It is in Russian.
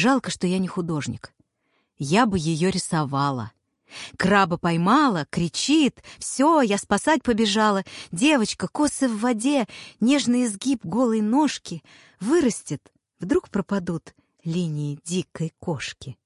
Жалко, что я не художник. Я бы ее рисовала. Краба поймала, кричит. Все, я спасать побежала. Девочка, косы в воде, нежный изгиб голой ножки. Вырастет, вдруг пропадут линии дикой кошки.